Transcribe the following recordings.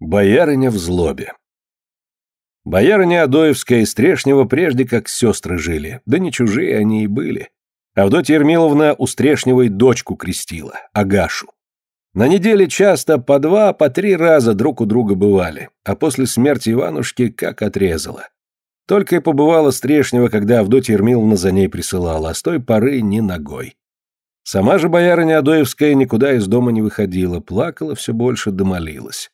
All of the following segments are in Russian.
Боярыня в злобе. Боярыня Адоевская и Стрешнева прежде как сестры жили, да не чужие они и были. Авдотья Ермиловна у Стрешневой дочку крестила, Агашу. На неделе часто по два, по три раза друг у друга бывали, а после смерти Иванушки как отрезала. Только и побывала Стрешнева, когда Авдотья Ермиловна за ней присылала, а с той поры ни ногой. Сама же боярыня Адоевская никуда из дома не выходила, плакала все больше, домолилась.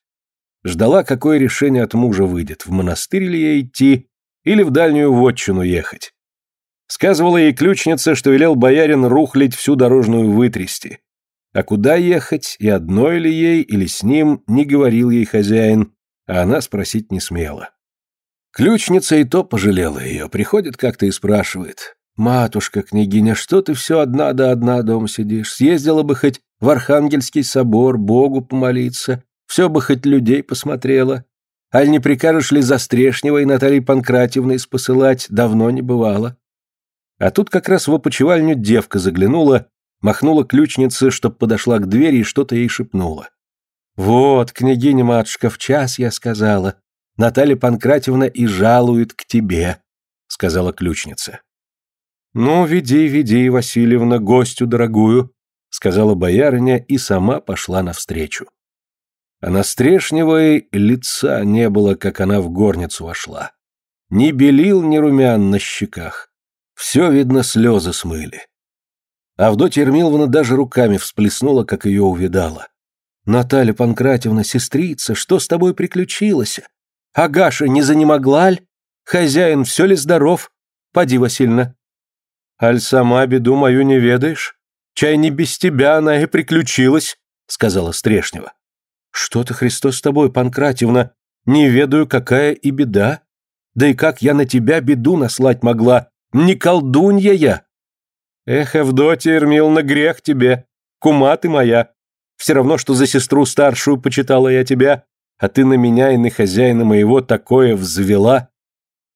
Ждала, какое решение от мужа выйдет, в монастырь ли ей идти или в дальнюю вотчину ехать. Сказывала ей ключница, что велел боярин рухлить всю дорожную вытрясти. А куда ехать, и одной ли ей, или с ним, не говорил ей хозяин, а она спросить не смела. Ключница и то пожалела ее, приходит как-то и спрашивает. «Матушка, княгиня, что ты все одна да одна дома сидишь? Съездила бы хоть в Архангельский собор, Богу помолиться, все бы хоть людей посмотрела. Аль не прикажешь ли за Стрешневой Натальей Панкратьевной спосылать, давно не бывало. А тут как раз в опочивальню девка заглянула, махнула ключнице, чтоб подошла к двери и что-то ей шепнула. «Вот, княгиня-матушка, в час я сказала. Наталья Панкратьевна и жалует к тебе», — сказала ключница. «Ну, веди, веди, Васильевна, гостю дорогую», — сказала боярыня и сама пошла навстречу. А на Стрешневой лица не было, как она в горницу вошла. Ни белил, ни румян на щеках. Все, видно, слезы смыли. Авдотья Ермиловна даже руками всплеснула, как ее увидала. «Наталья Панкратьевна, сестрица, что с тобой приключилось? Агаша не занемогла ль? Хозяин, все ли здоров? Поди, Васильна». «Аль сама беду мою не ведаешь? Чай не без тебя она и приключилась», — сказала Стрешнева. «Что ты, Христос, с тобой, Панкратьевна? Не ведаю, какая и беда. Да и как я на тебя беду наслать могла? Не колдунья я!» «Эх, Авдотья Ермиловна, грех тебе! Кума ты моя! Все равно, что за сестру старшую почитала я тебя, а ты на меня и на хозяина моего такое взвела!»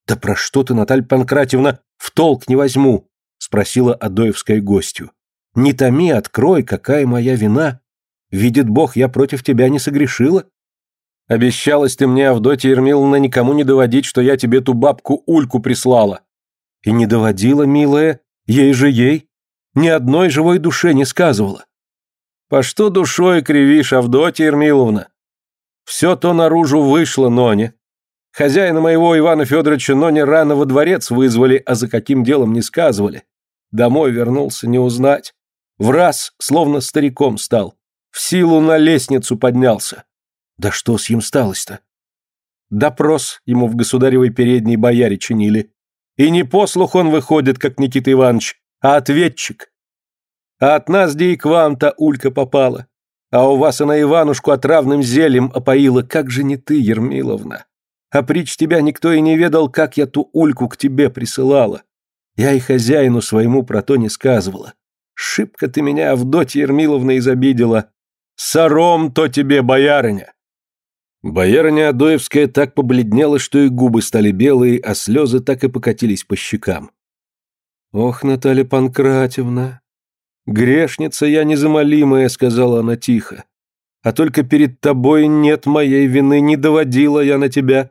«Да про что ты, Наталья Панкратьевна, в толк не возьму?» — спросила Адоевская гостью. «Не томи, открой, какая моя вина!» Видит Бог, я против тебя не согрешила. Обещалась ты мне, Авдотья Ермиловна, никому не доводить, что я тебе ту бабку Ульку прислала. И не доводила, милая, ей же ей. Ни одной живой душе не сказывала. По что душой кривишь, Авдотья Ермиловна? Все то наружу вышло, Ноне. Хозяина моего Ивана Федоровича Ноне рано во дворец вызвали, а за каким делом не сказывали. Домой вернулся не узнать. В раз, словно стариком стал. В силу на лестницу поднялся. Да что с ним сталось-то? Допрос ему в государевой передней бояре чинили. И не послух он выходит, как Никита Иванович, а ответчик. А от нас, где и к вам-то Улька попала. А у вас она Иванушку отравным зельем опоила. Как же не ты, Ермиловна? А прич тебя никто и не ведал, как я ту Ульку к тебе присылала. Я и хозяину своему про то не сказывала. Шибко ты меня, Авдотья Ермиловна, изобидела. Сором то тебе, боярыня!» Боярыня Адоевская так побледнела, что и губы стали белые, а слезы так и покатились по щекам. «Ох, Наталья Панкратьевна, грешница я незамолимая», — сказала она тихо. «А только перед тобой нет моей вины, не доводила я на тебя».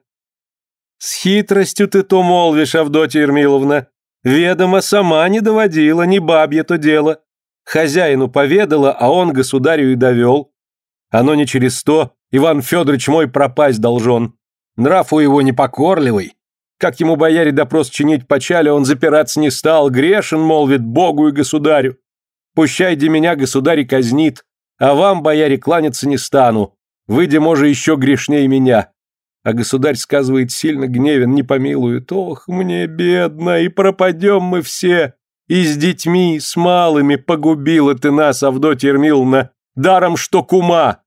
«С хитростью ты то молвишь, Авдотья Ермиловна. Ведомо, сама не доводила, не бабье то дело. Хозяину поведала, а он государю и довел. Оно не через сто, Иван Федорович мой пропасть должен. Нрав у его непокорливый. Как ему бояре допрос чинить почали, он запираться не стал, грешен, молвит, Богу и государю. Пущайте меня, государь, казнит, а вам, бояре, кланяться не стану. Выйдя, може, еще грешнее меня. А государь сказывает сильно гневен, не помилует. Ох, мне бедно, и пропадем мы все. И с детьми, с малыми погубила ты нас, Авдотья Ермиловна, даром что кума!»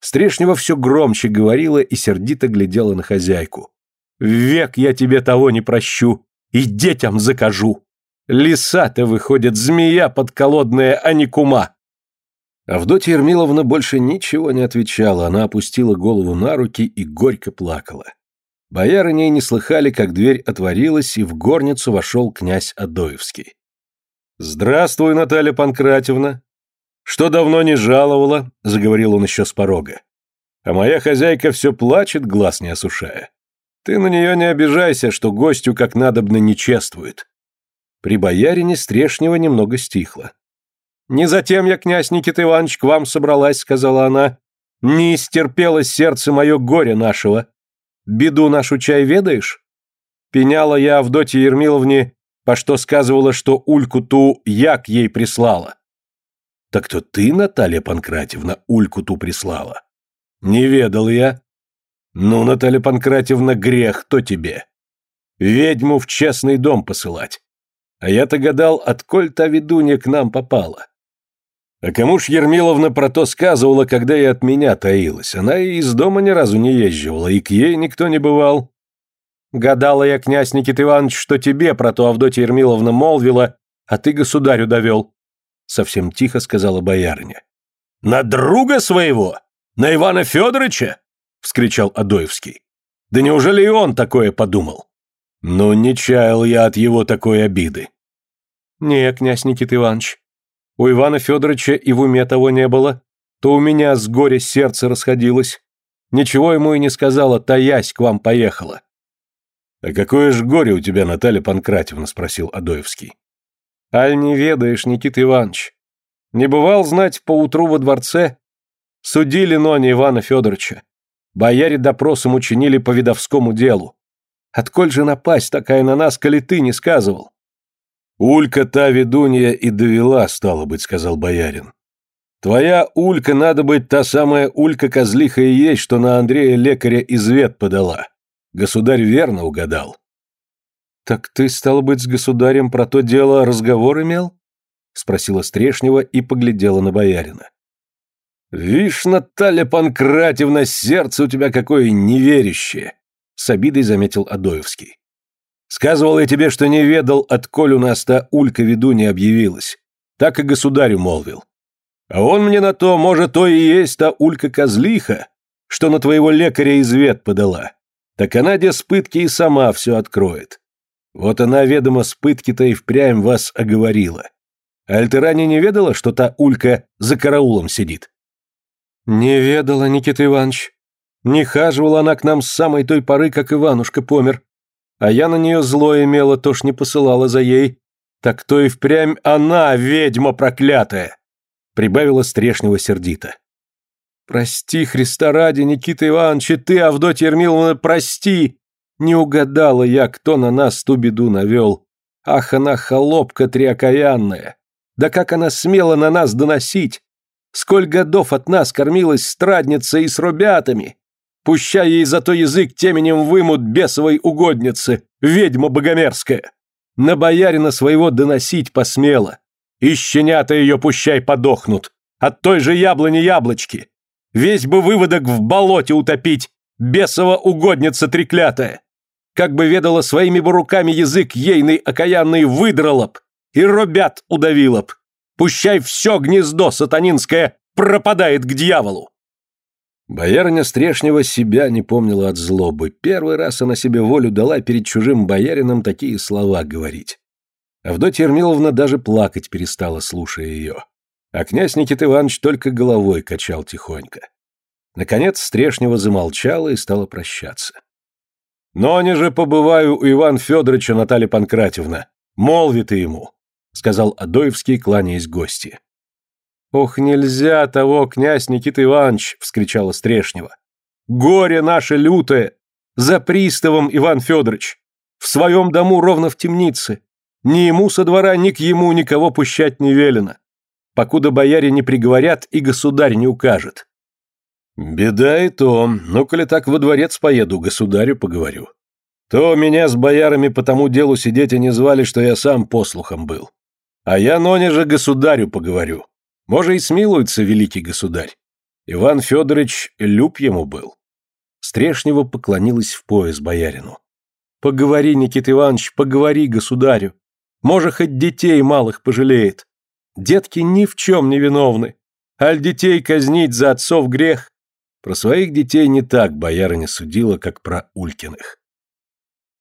Стрешнева все громче говорила и сердито глядела на хозяйку. «Век я тебе того не прощу и детям закажу. Лиса-то, выходит, змея подколодная, а не кума!» Авдотья Ермиловна больше ничего не отвечала, она опустила голову на руки и горько плакала. Боярыни не слыхали, как дверь отворилась, и в горницу вошел князь Адоевский. «Здравствуй, Наталья Панкратьевна. Что давно не жаловала?» — заговорил он еще с порога. А моя хозяйка все плачет, глаз не осушая. Ты на нее не обижайся, что гостю как надобно не чествует. При боярине Стрешнева немного стихло. «Не затем я, князь Никита Иванович, к вам собралась», — сказала она. «Не истерпело сердце мое горе нашего. Беду нашу чай ведаешь? Пеняла я Авдотье Ермиловне, по что сказывала, что Ульку ту як ей прислала». «Так то ты, Наталья Панкратьевна, Ульку ту прислала?» «Не ведал я», ну, Наталья Панкратьевна, грех то тебе. Ведьму в честный дом посылать. А я-то гадал, отколь та ведунья к нам попала. А кому ж Ермиловна про то сказывала, когда и от меня таилась? Она и из дома ни разу не езживала, и к ей никто не бывал. Гадала я, князь Никита Иванович, что тебе про то Авдотья Ермиловна молвила, а ты государю довел. Совсем тихо сказала боярыня. На друга своего? На Ивана Федоровича? вскричал Адоевский. Да неужели и он такое подумал? Ну, не чаял я от его такой обиды. Не, князь Никита Иванович, у Ивана Федоровича и в уме того не было, то у меня с горя сердце расходилось. Ничего ему и не сказала, таясь к вам поехала. «А какое ж горе у тебя, Наталья Панкратьевна?» – спросил Адоевский. «Аль не ведаешь, Никита Иванович. Не бывал знать поутру во дворце? Судили Ноне Ивана Федоровича. Бояре допросом учинили по видовскому делу. Отколь же напасть такая на нас, коли ты не сказывал? Улька та ведунья и довела, стало быть, сказал боярин. Твоя Улька, надо быть, та самая Улька-козлиха и есть, что на Андрея лекаря извет подала. Государь верно угадал. Так ты, стало быть, с государем про то дело разговор имел? Спросила Стрешнева и поглядела на боярина. «Вишь, Наталья Панкратьевна, сердце у тебя какое неверящее!» С обидой заметил Адоевский. «Сказывал я тебе, что не ведал, отколь у нас та улька-ведунья объявилась. Так и государю молвил. А он мне на то, может, то и есть та улька-козлиха, что на твоего лекаря извет подала. Так она, де с пытки, и сама все откроет. Вот она, ведомо, с пытки-то и впрямь вас оговорила. А Альтеране не ведала, что та улька за караулом сидит?» «Не ведала, Никита Иванович. Не хаживала она к нам с самой той поры, как Иванушка помер. А я на нее зло имела, то ж не посылала за ей. Так то и впрямь она, ведьма проклятая!» Прибавила Стрешнева сердито. «Прости, Христа ради, Никита Иванович, ты, Авдотья Ермиловна, прости! Не угадала я, кто на нас ту беду навел. Ах, она холопка триокаянная! Да как она смела на нас доносить! Сколь годов от нас кормилась страдница и с рубятами. Пущай ей зато язык теменем вымут бесовой угодницы, ведьма богомерзкая. На боярина своего доносить посмела. И щенята ее пущай подохнут. От той же яблони яблочки. Весь бы выводок в болоте утопить, бесова угодница треклятая. Как бы ведала своими бы руками язык ейный окаянный выдрала б и робят удавила б. Пущай все гнездо сатанинское пропадает к дьяволу!» Боярыня Стрешнева себя не помнила от злобы. Первый раз она себе волю дала перед чужим боярином такие слова говорить. Авдотья Ермиловна даже плакать перестала, слушая ее. А князь Никита Иванович только головой качал тихонько. Наконец Стрешнева замолчала и стала прощаться. «Но не же побываю у Ивана Федоровича, Наталья Панкратьевна. Молви ты ему сказал Адоевский, кланяясь гости. «Ох, нельзя того, князь Никита Иванович!» — вскричала Стрешнева. «Горе наше лютое! За приставом, Иван Федорович! В своем дому ровно в темнице! Ни ему со двора, ни к ему никого пущать не велено! Покуда бояре не приговорят и государь не укажет!» «Беда и то, ну, коли так во дворец поеду, государю поговорю. То меня с боярами по тому делу сидеть и не звали, что я сам послухом был. А я, Ноне же, государю поговорю. Може, и смилуется великий государь. Иван Федорович люб ему был. Стрешнева поклонилась в пояс боярину. Поговори, Никита Иванович, поговори государю. Може, хоть детей малых пожалеет. Детки ни в чем не виновны. Аль детей казнить за отцов грех. Про своих детей не так боярыня судила, как про Улькиных.